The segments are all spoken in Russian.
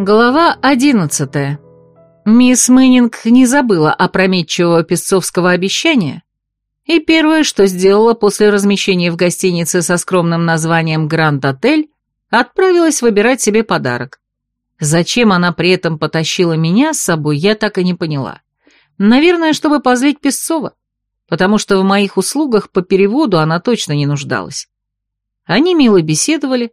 Глава одиннадцатая. Мисс Мэннинг не забыла опрометчивого песцовского обещания, и первое, что сделала после размещения в гостинице со скромным названием «Гранд-отель», отправилась выбирать себе подарок. Зачем она при этом потащила меня с собой, я так и не поняла. Наверное, чтобы позлить Песцова, потому что в моих услугах по переводу она точно не нуждалась. Они мило беседовали,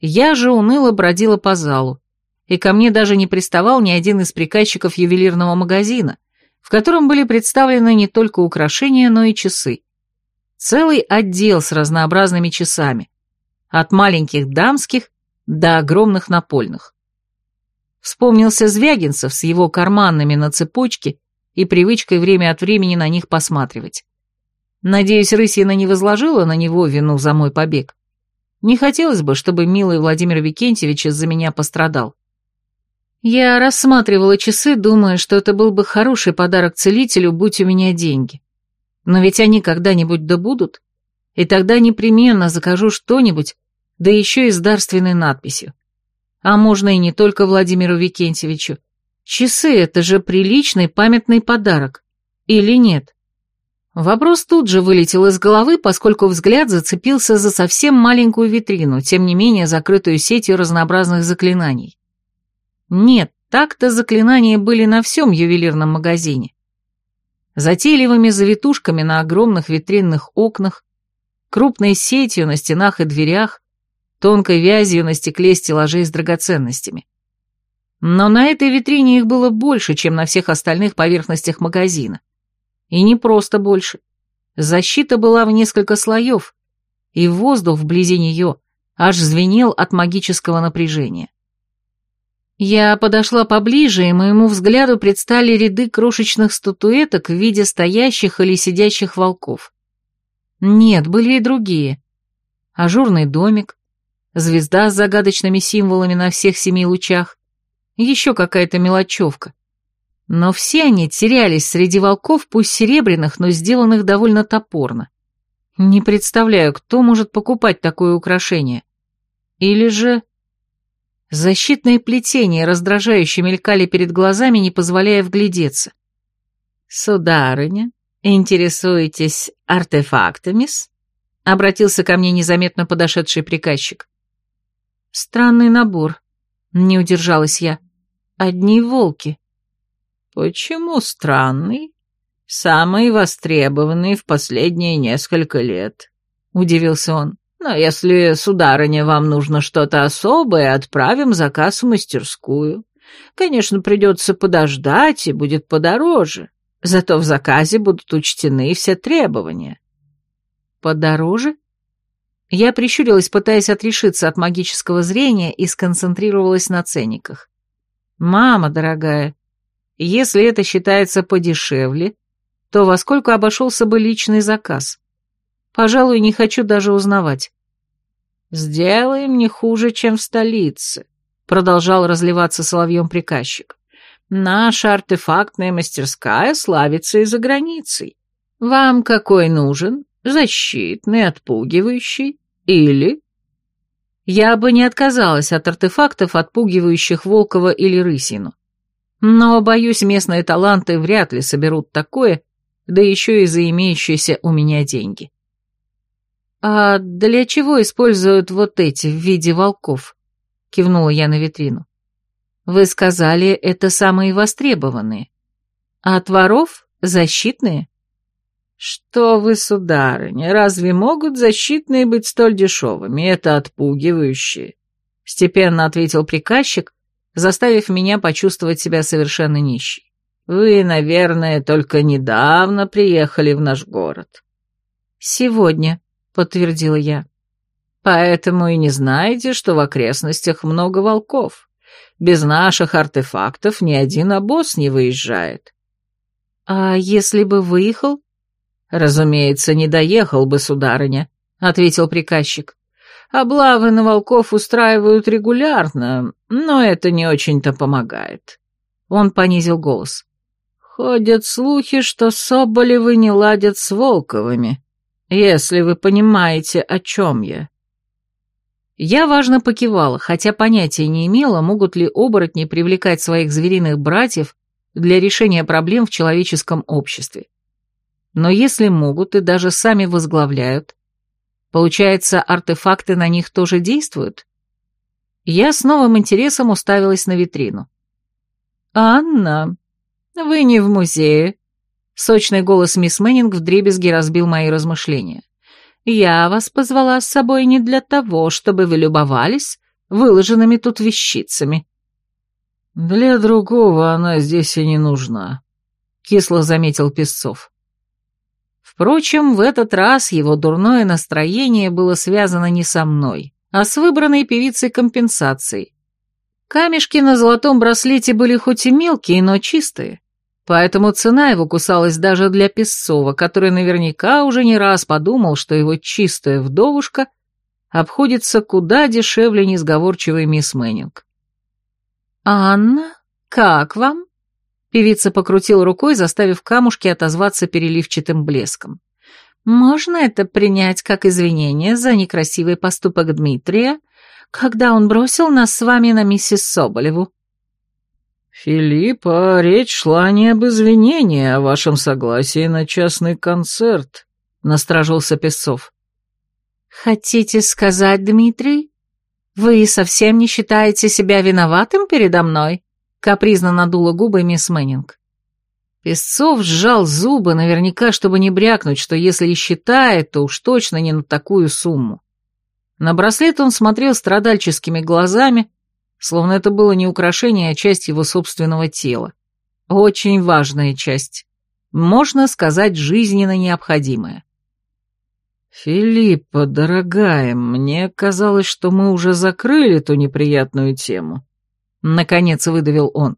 я же уныло бродила по залу, и ко мне даже не приставал ни один из приказчиков ювелирного магазина, в котором были представлены не только украшения, но и часы. Целый отдел с разнообразными часами, от маленьких дамских до огромных напольных. Вспомнился Звягинцев с его карманными на цепочке и привычкой время от времени на них посматривать. Надеюсь, Рысина не возложила на него вину за мой побег. Не хотелось бы, чтобы милый Владимир Викентьевич из-за меня пострадал. Я рассматривала часы, думая, что это был бы хороший подарок целителю, будь у меня деньги. Но ведь они когда-нибудь добудут, и тогда непременно закажу что-нибудь, да еще и с дарственной надписью. А можно и не только Владимиру Викентьевичу. Часы — это же приличный памятный подарок. Или нет? Вопрос тут же вылетел из головы, поскольку взгляд зацепился за совсем маленькую витрину, тем не менее закрытую сетью разнообразных заклинаний. Нет, так-то заклинания были на всем ювелирном магазине. Затейливыми завитушками на огромных витринных окнах, крупной сетью на стенах и дверях, тонкой вязью на стекле стеллажей с драгоценностями. Но на этой витрине их было больше, чем на всех остальных поверхностях магазина. И не просто больше. Защита была в несколько слоев, и воздух вблизи нее аж звенел от магического напряжения. Я подошла поближе, и моему взгляду предстали ряды крошечных статуэток в виде стоящих или сидящих волков. Нет, были и другие. Ажурный домик, звезда с загадочными символами на всех семи лучах, еще какая-то мелочевка. Но все они терялись среди волков, пусть серебряных, но сделанных довольно топорно. Не представляю, кто может покупать такое украшение. Или же... Защитные плетения раздражающе мелькали перед глазами, не позволяя вглядеться. «Сударыня, интересуетесь артефактами-с?» — обратился ко мне незаметно подошедший приказчик. Странный набор. Не удержалась я. Одни волки. Почему странный? Самый востребованный в последние несколько лет, удивился он. Но если, сударыня, вам нужно что-то особое, отправим заказ в мастерскую. Конечно, придется подождать, и будет подороже. Зато в заказе будут учтены все требования. Подороже? Я прищурилась, пытаясь отрешиться от магического зрения и сконцентрировалась на ценниках. «Мама дорогая, если это считается подешевле, то во сколько обошелся бы личный заказ? Пожалуй, не хочу даже узнавать». «Сделаем не хуже, чем в столице», — продолжал разливаться соловьем приказчик. «Наша артефактная мастерская славится и за границей. Вам какой нужен?» защитный, отпугивающий или... Я бы не отказалась от артефактов, отпугивающих Волкова или Рысину. Но, боюсь, местные таланты вряд ли соберут такое, да еще и за имеющиеся у меня деньги. «А для чего используют вот эти в виде волков?» — кивнула я на витрину. «Вы сказали, это самые востребованные. А от воров — защитные?» «Что вы, сударыня, разве могут защитные быть столь дешевыми? Это отпугивающе!» Степенно ответил приказчик, заставив меня почувствовать себя совершенно нищей. «Вы, наверное, только недавно приехали в наш город». «Сегодня», — подтвердила я. «Поэтому и не знаете, что в окрестностях много волков. Без наших артефактов ни один обоз не выезжает». «А если бы выехал?» «Разумеется, не доехал бы, сударыня», — ответил приказчик. «Облавы на волков устраивают регулярно, но это не очень-то помогает». Он понизил голос. «Ходят слухи, что Соболевы не ладят с Волковыми, если вы понимаете, о чем я». Я важно покивала, хотя понятия не имела, могут ли оборотни привлекать своих звериных братьев для решения проблем в человеческом обществе. Но если могут и даже сами возглавляют, получается, артефакты на них тоже действуют? Я с новым интересом уставилась на витрину. «Анна, вы не в музее?» Сочный голос мисс Мэннинг вдребезги разбил мои размышления. Я вас позвала с собой не для того, чтобы вы любовались выложенными тут вещицами». «Для другого она здесь и не нужна», — кисло заметил Песцов. Впрочем, в этот раз его дурное настроение было связано не со мной, а с выбранной певицей компенсацией. Камешки на золотом браслете были хоть и мелкие, но чистые, Поэтому цена его кусалась даже для Песцова, который наверняка уже не раз подумал, что его чистая вдовушка обходится куда дешевле несговорчивой мисс Мэннинг. «Анна, как вам?» Певица покрутила рукой, заставив камушки отозваться переливчатым блеском. «Можно это принять как извинение за некрасивый поступок Дмитрия, когда он бросил нас с вами на миссис Соболеву?» «Филиппа, речь шла не об извинении, а о вашем согласии на частный концерт», — насторожился Песцов. «Хотите сказать, Дмитрий, вы совсем не считаете себя виноватым передо мной?» — капризно надула губы мисс Мэннинг. Песцов сжал зубы, наверняка, чтобы не брякнуть, что если и считает, то уж точно не на такую сумму. На браслет он смотрел страдальческими глазами, словно это было не украшение, а часть его собственного тела. Очень важная часть. Можно сказать, жизненно необходимая. «Филиппа, дорогая, мне казалось, что мы уже закрыли ту неприятную тему», — наконец выдавил он.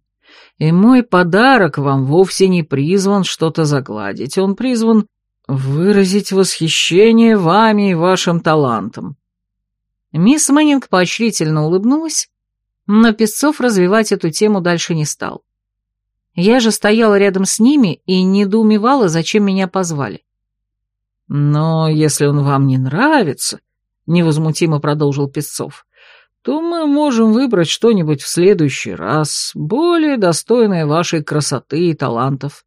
«И мой подарок вам вовсе не призван что-то загладить, он призван выразить восхищение вами и вашим талантом». Мисс Мэннинг поощрительно улыбнулась но Песцов развивать эту тему дальше не стал. Я же стояла рядом с ними и недоумевала, зачем меня позвали. «Но если он вам не нравится», — невозмутимо продолжил Песцов, то мы можем выбрать что-нибудь в следующий раз, более достойное вашей красоты и талантов».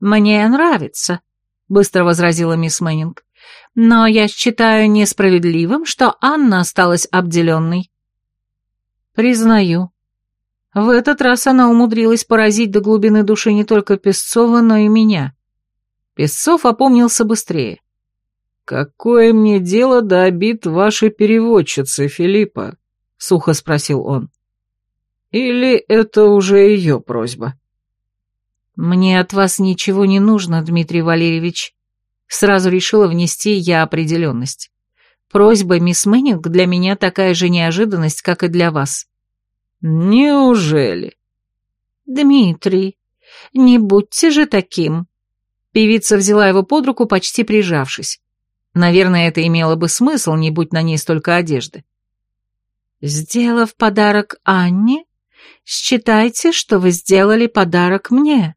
«Мне нравится», — быстро возразила мисс Мэннинг. «Но я считаю несправедливым, что Анна осталась обделенной. Признаю. В этот раз она умудрилась поразить до глубины души не только Песцова, но и меня. Песцов опомнился быстрее. «Какое мне дело до обид вашей переводчицы, Филиппа?» — сухо спросил он. «Или это уже ее просьба?» «Мне от вас ничего не нужно, Дмитрий Валерьевич», — сразу решила внести я определенность. Просьба мисс Мэннинг для меня такая же неожиданность, как и для вас. Неужели? Дмитрий, не будьте же таким. Певица взяла его под руку, почти прижавшись. Наверное, это имело бы смысл, не будь на ней столько одежды. Сделав подарок Анне, считайте, что вы сделали подарок мне.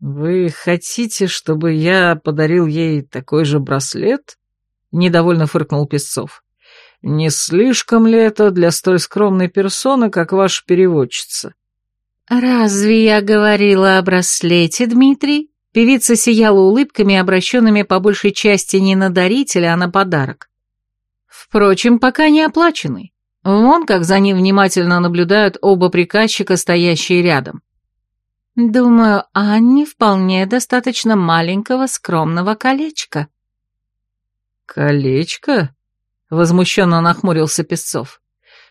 Вы хотите, чтобы я подарил ей такой же браслет? — недовольно фыркнул Песцов. «Не слишком ли это для столь скромной персоны, как ваша переводчица?» «Разве я говорила о браслете, Дмитрий?» Певица сияла улыбками, обращенными по большей части не на дарителя, а на подарок. Впрочем, пока не оплаченный. Вон как за ним внимательно наблюдают оба приказчика, стоящие рядом. Думаю, Анне вполне достаточно маленького скромного колечка. «Колечко?» — возмущенно нахмурился Песцов.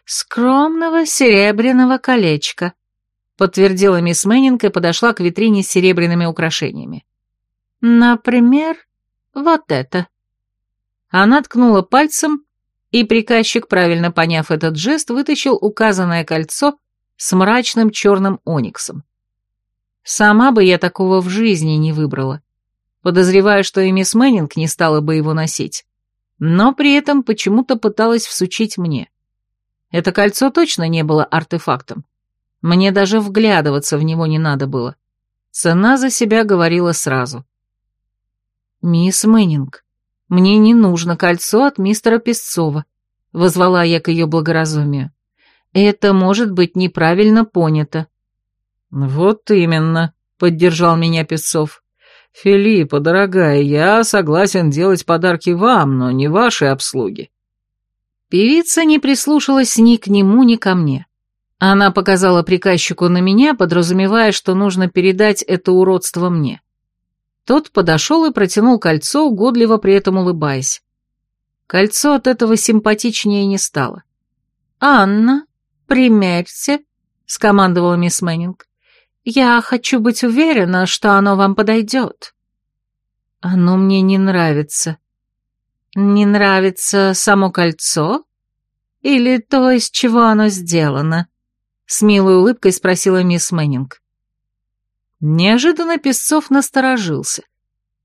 «Скромного серебряного колечка», — подтвердила мисс Мэннинг и подошла к витрине с серебряными украшениями. «Например, вот это». Она ткнула пальцем, и приказчик, правильно поняв этот жест, вытащил указанное кольцо с мрачным черным ониксом. Сама бы я такого в жизни не выбрала. Подозреваю, что и мисс Мэннинг не стала бы его носить но при этом почему-то пыталась всучить мне. Это кольцо точно не было артефактом. Мне даже вглядываться в него не надо было. Цена за себя говорила сразу. «Мисс Мэннинг, мне не нужно кольцо от мистера Песцова. — возвала я к ее благоразумию. «Это может быть неправильно понято». «Вот именно», — поддержал меня Песцов. «Филиппа, дорогая, я согласен делать подарки вам, но не вашей обслуге». Певица не прислушалась ни к нему, ни ко мне. Она показала приказчику на меня, подразумевая, что нужно передать это уродство мне. Тот подошел и протянул кольцо, угодливо при этом улыбаясь. Кольцо от этого симпатичнее не стало. «Анна, примерьте», — скомандовала мисс Мэннинг. «Я хочу быть уверена, что оно вам подойдет». «Оно мне не нравится». «Не нравится само кольцо? Или то, из чего оно сделано?» С милой улыбкой спросила мисс Мэннинг. Неожиданно Песцов насторожился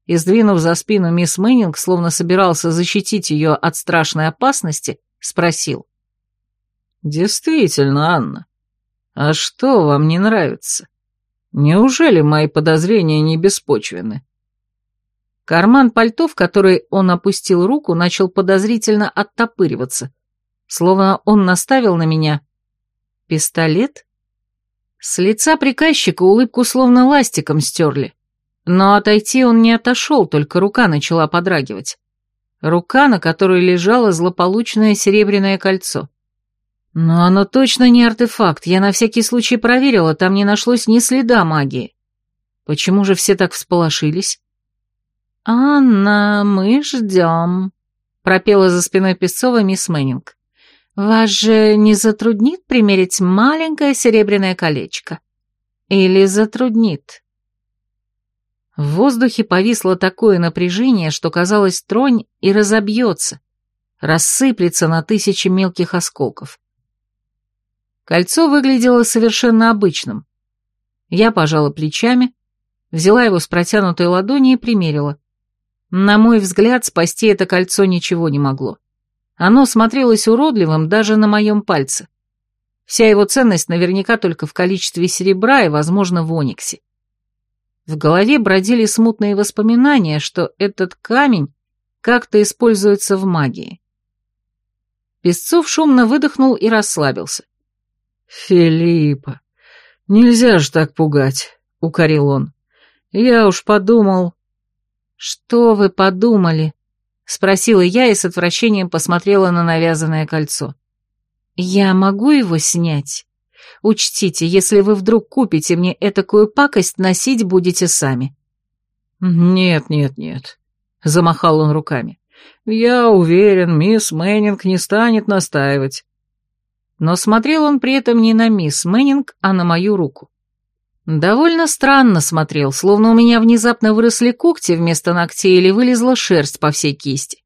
и, сдвинув за спину мисс Мэннинг, словно собирался защитить ее от страшной опасности, спросил. «Действительно, Анна, а что вам не нравится? Неужели мои подозрения не беспочвены?» Карман пальто, в который он опустил руку, начал подозрительно оттопыриваться, словно он наставил на меня пистолет. С лица приказчика улыбку словно ластиком стерли. Но отойти он не отошел, только рука начала подрагивать. Рука, на которой лежало злополучное серебряное кольцо. Но оно точно не артефакт, я на всякий случай проверила, там не нашлось ни следа магии. Почему же все так всполошились? «Анна, мы ждем», — пропела за спиной Песцова мисс Мэннинг. «Вас же не затруднит примерить маленькое серебряное колечко? Или затруднит?» В воздухе повисло такое напряжение, что казалось, тронь и разобьется, рассыплется на тысячи мелких осколков. Кольцо выглядело совершенно обычным. Я пожала плечами, взяла его с протянутой ладони и примерила. На мой взгляд, спасти это кольцо ничего не могло. Оно смотрелось уродливым даже на моем пальце. Вся его ценность наверняка только в количестве серебра и, возможно, в ониксе. В голове бродили смутные воспоминания, что этот камень как-то используется в магии. Песцов шумно выдохнул и расслабился. «Филиппа, нельзя же так пугать», — укорил он. «Я уж подумал...» «Что вы подумали?» — спросила я и с отвращением посмотрела на навязанное кольцо. «Я могу его снять?» Учтите, если вы вдруг купите мне этакую пакость, носить будете сами». «Нет, нет, нет», — замахал он руками. «Я уверен, мисс Мэннинг не станет настаивать». Но смотрел он при этом не на мисс Мэннинг, а на мою руку. Довольно странно смотрел, словно у меня внезапно выросли когти вместо ногтей или вылезла шерсть по всей кисти.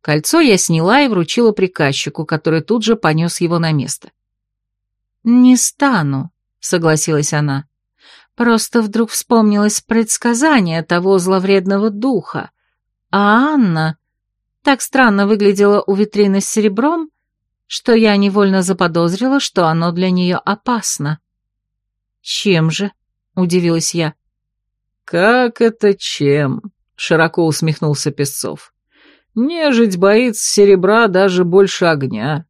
Кольцо я сняла и вручила приказчику, который тут же понес его на место. «Не стану», — согласилась она. «Просто вдруг вспомнилось предсказание того зловредного духа. А Анна так странно выглядела у витрины с серебром, что я невольно заподозрила, что оно для нее опасно». «Чем же?» — удивилась я. «Как это чем?» — широко усмехнулся Песцов. «Нежить боится серебра даже больше огня.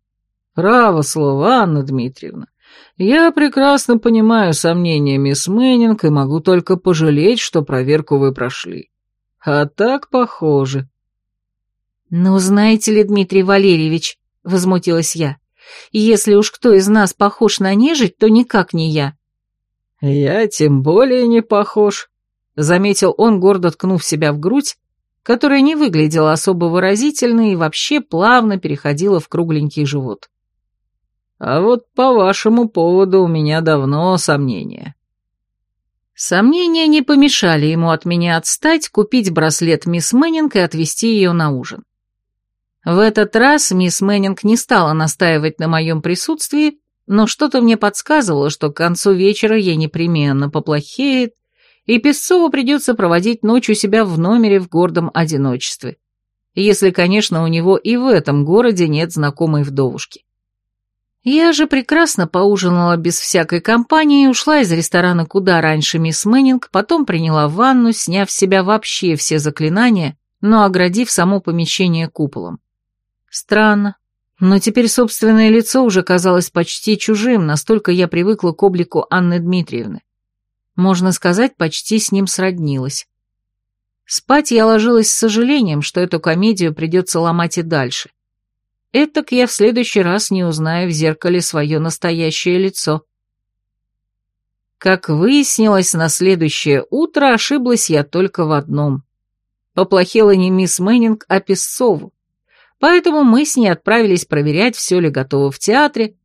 Право слово, Анна Дмитриевна. Я прекрасно понимаю сомнения мисс Мэннинг и могу только пожалеть, что проверку вы прошли. А так похоже. «Ну, знаете ли, Дмитрий Валерьевич», — возмутилась я, — «если уж кто из нас похож на нежить, то никак не я». «Я тем более не похож», — заметил он, гордо ткнув себя в грудь, которая не выглядела особо выразительной и вообще плавно переходила в кругленький живот. А вот по вашему поводу у меня давно сомнения». Сомнения не помешали ему от меня отстать, купить браслет мисс Мэннинг и отвезти ее на ужин. В этот раз мисс Мэннинг не стала настаивать на моем присутствии, но что-то мне подсказывало, что к концу вечера ей непременно поплохеет, и Песцову придется проводить ночь у себя в номере в гордом одиночестве. Если, конечно, у него и в этом городе нет знакомой вдовушки. Я же прекрасно поужинала без всякой компании ушла из ресторана куда раньше мисс Мэннинг, потом приняла ванну, сняв с себя вообще все заклинания, но оградив само помещение куполом. Странно. Но теперь собственное лицо уже казалось почти чужим, настолько я привыкла к облику Анны Дмитриевны. Можно сказать, почти с ним сроднилась. Спать я ложилась с сожалением, что эту комедию придется ломать и дальше. Этак я в следующий раз не узнаю в зеркале свое настоящее лицо. Как выяснилось, на следующее утро ошиблась я только в одном. Поплохела не мисс Мэннинг, а Песцову. Поэтому мы с ней отправились проверять, все ли готово в театре,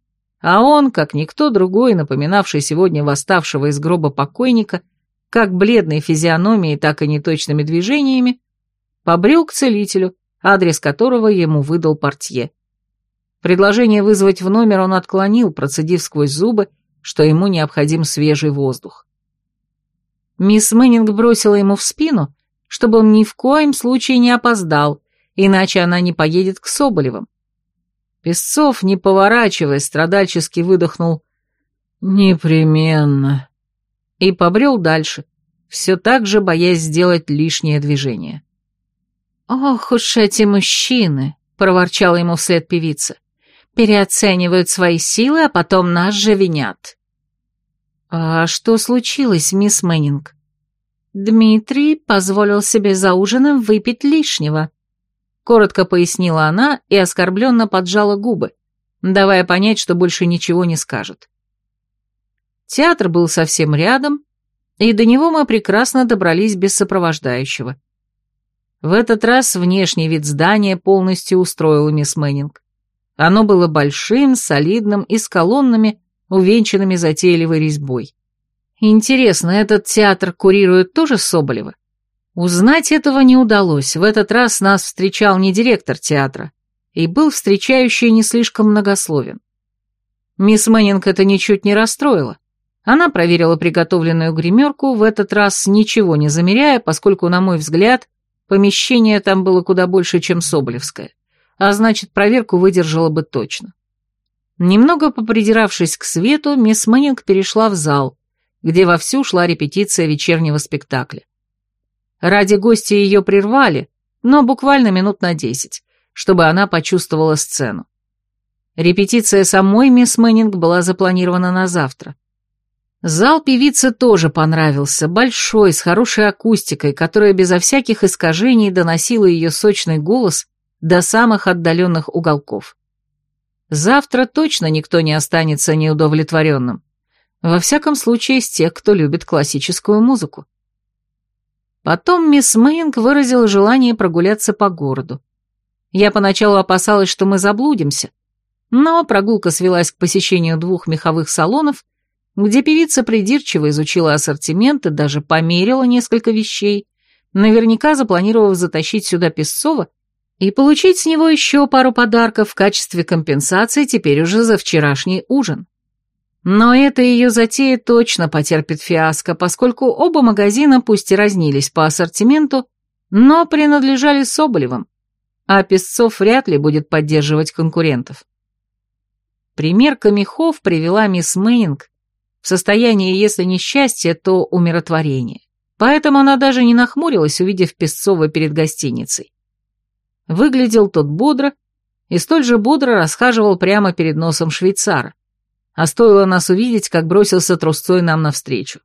а он, как никто другой, напоминавший сегодня восставшего из гроба покойника, как бледной физиономией, так и неточными движениями, побрел к целителю, адрес которого ему выдал портье. Предложение вызвать в номер он отклонил, процедив сквозь зубы, что ему необходим свежий воздух. Мисс Мэннинг бросила ему в спину, чтобы он ни в коем случае не опоздал, иначе она не поедет к Соболевым. Песцов, не поворачиваясь, страдальчески выдохнул «Непременно» и побрел дальше, все так же боясь сделать лишнее движение. «Ох уж эти мужчины!» — проворчала ему вслед певица. «Переоценивают свои силы, а потом нас же винят». «А что случилось, мисс Мэннинг?» «Дмитрий позволил себе за ужином выпить лишнего», — коротко пояснила она и оскорбленно поджала губы, давая понять, что больше ничего не скажет. Театр был совсем рядом, и до него мы прекрасно добрались без сопровождающего. В этот раз внешний вид здания полностью устроил мисс Мэннинг. Оно было большим, солидным и с колоннами, увенчанными затейливой резьбой. Интересно, этот театр курирует тоже Соболева? Узнать этого не удалось. В этот раз нас встречал не директор театра, и был встречающий не слишком многословен. Мисс Мэннинг это ничуть не расстроило. Она проверила приготовленную гримерку, в этот раз ничего не замеряя, поскольку, на мой взгляд, помещение там было куда больше, чем Соболевское, а значит, проверку выдержала бы точно. Немного попридиравшись к свету, мисс Мэннинг перешла в зал, где вовсю шла репетиция вечернего спектакля. Ради гостя ее прервали, но буквально минут на десять, чтобы она почувствовала сцену. Репетиция самой мисс Мэннинг была запланирована на завтра. Зал певице тоже понравился, большой, с хорошей акустикой, которая безо всяких искажений доносила ее сочный голос до самых отдаленных уголков. Завтра точно никто не останется неудовлетворенным. Во всяком случае, из тех, кто любит классическую музыку. Потом мисс Мэйнг выразила желание прогуляться по городу. Я поначалу опасалась, что мы заблудимся, но прогулка свелась к посещению двух меховых салонов – где певица придирчиво изучила ассортимент и даже померила несколько вещей, наверняка запланировав затащить сюда Песцова и получить с него еще пару подарков в качестве компенсации теперь уже за вчерашний ужин. Но эта ее затея точно потерпит фиаско, поскольку оба магазина пусть и разнились по ассортименту, но принадлежали Соболевым, а Песцов вряд ли будет поддерживать конкурентов. Примерка мехов привела мисс Мэнинг в состоянии, если не счастья, то умиротворения. Поэтому она даже не нахмурилась, увидев Песцова перед гостиницей. Выглядел тот бодро и столь же бодро расхаживал прямо перед носом швейцара. А стоило нас увидеть, как бросился трусцой нам навстречу.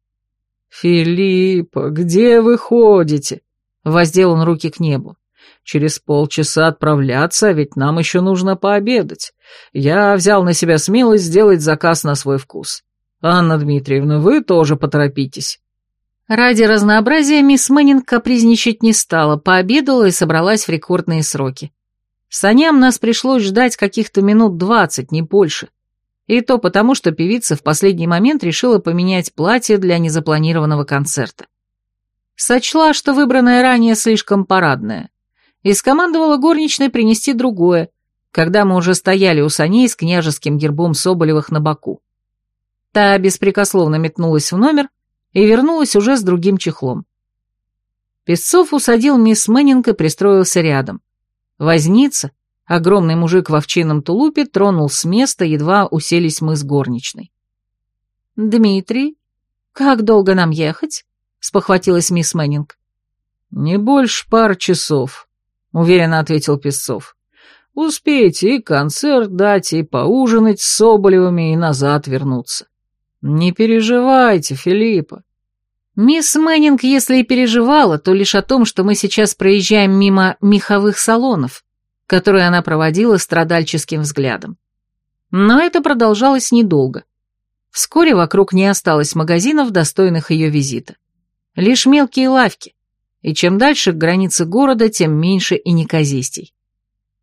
«Филиппа, где вы ходите?» — воздел он руки к небу. «Через полчаса отправляться, а ведь нам еще нужно пообедать. Я взял на себя смелость сделать заказ на свой вкус. «Анна Дмитриевна, вы тоже поторопитесь». Ради разнообразия мисс Мэннинг капризничать не стала, пообедала и собралась в рекордные сроки. Саням нас пришлось ждать каких-то минут двадцать, не больше. И то потому, что певица в последний момент решила поменять платье для незапланированного концерта. Сочла, что выбранное ранее слишком парадное, и скомандовала горничной принести другое, когда мы уже стояли у саней с княжеским гербом Соболевых на боку. Та беспрекословно метнулась в номер и вернулась уже с другим чехлом. Песцов усадил мисс Мэннинг и пристроился рядом. Возница, огромный мужик в овчинном тулупе, тронул с места, едва уселись мы с горничной. «Дмитрий, как долго нам ехать?» — спохватилась мисс Мэннинг. «Не больше пар часов», — уверенно ответил Песцов. Успеете и концерт дать, и поужинать с Соболевыми, и назад вернуться. Не переживайте, Филиппа. Мисс Мэннинг, если и переживала, то лишь о том, что мы сейчас проезжаем мимо меховых салонов, которые она проводила страдальческим взглядом. Но это продолжалось недолго. Вскоре вокруг не осталось магазинов, достойных ее визита. Лишь мелкие лавки, и чем дальше к границе города, тем меньше и неказистей.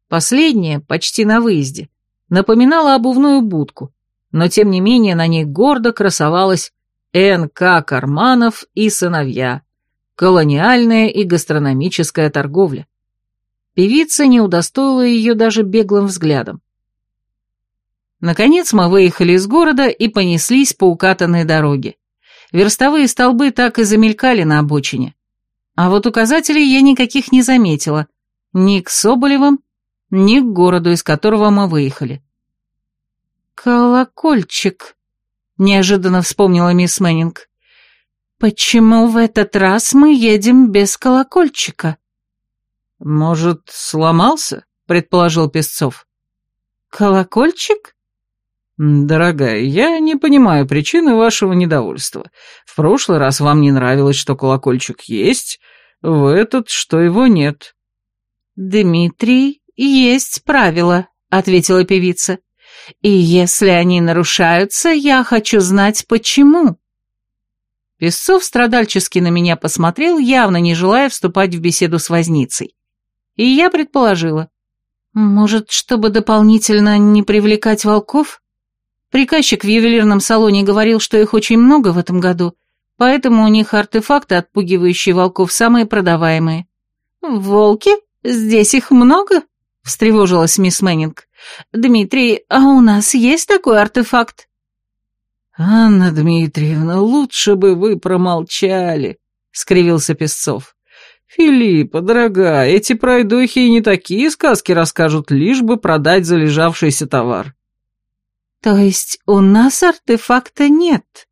Последняя, почти на выезде, напоминала обувную будку, но тем не менее на ней гордо красовалась Н.К. Карманов и сыновья, колониальная и гастрономическая торговля. Певица не удостоила ее даже беглым взглядом. Наконец мы выехали из города и понеслись по укатанной дороге. Верстовые столбы так и замелькали на обочине. А вот указателей я никаких не заметила. Ни к Соболевым, ни к городу, из которого мы выехали. «Колокольчик», — неожиданно вспомнила мисс Мэннинг. «Почему в этот раз мы едем без колокольчика?» «Может, сломался?» — предположил Песцов. «Колокольчик?» «Дорогая, я не понимаю причины вашего недовольства. В прошлый раз вам не нравилось, что колокольчик есть, в этот, что его нет». «Дмитрий, есть правила», — ответила певица. И если они нарушаются, я хочу знать, почему». Песцов страдальчески на меня посмотрел, явно не желая вступать в беседу с возницей. И я предположила. Может, чтобы дополнительно не привлекать волков? Приказчик в ювелирном салоне говорил, что их очень много в этом году, поэтому у них артефакты, отпугивающие волков, самые продаваемые. «Волки? Здесь их много?» — встревожилась мисс Мэннинг. «Дмитрий, а у нас есть такой артефакт?» «Анна Дмитриевна, лучше бы вы промолчали», — скривился Песцов. «Филиппа, дорогая, эти пройдохи и не такие сказки расскажут, лишь бы продать залежавшийся товар». «То есть у нас артефакта нет?»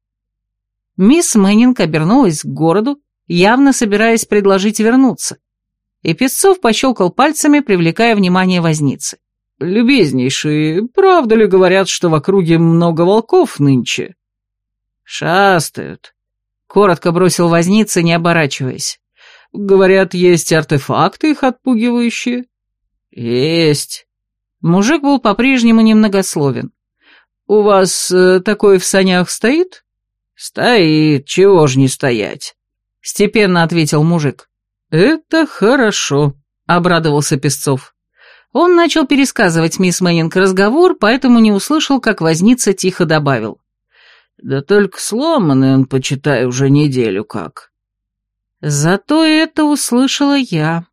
Мисс Мэннинг обернулась к городу, явно собираясь предложить вернуться, и Песцов пощелкал пальцами, привлекая внимание возницы. «Любезнейший, правда ли говорят, что в округе много волков нынче?» «Шастают», — коротко бросил возница, не оборачиваясь. «Говорят, есть артефакты их отпугивающие?» «Есть». Мужик был по-прежнему немногословен. «У вас э, такой в санях стоит?» «Стоит, чего ж не стоять?» — степенно ответил мужик. «Это хорошо», — обрадовался Песцов. Он начал пересказывать мисс Мэннинг разговор, поэтому не услышал, как возница тихо добавил. «Да только сломанный он, почитай, уже неделю как». Зато это услышала я.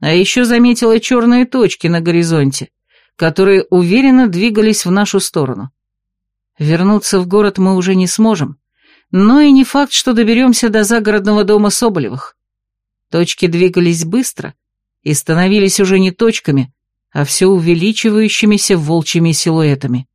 А еще заметила черные точки на горизонте, которые уверенно двигались в нашу сторону. Вернуться в город мы уже не сможем, но и не факт, что доберемся до загородного дома Соболевых. Точки двигались быстро и становились уже не точками, а все увеличивающимися волчьими силуэтами.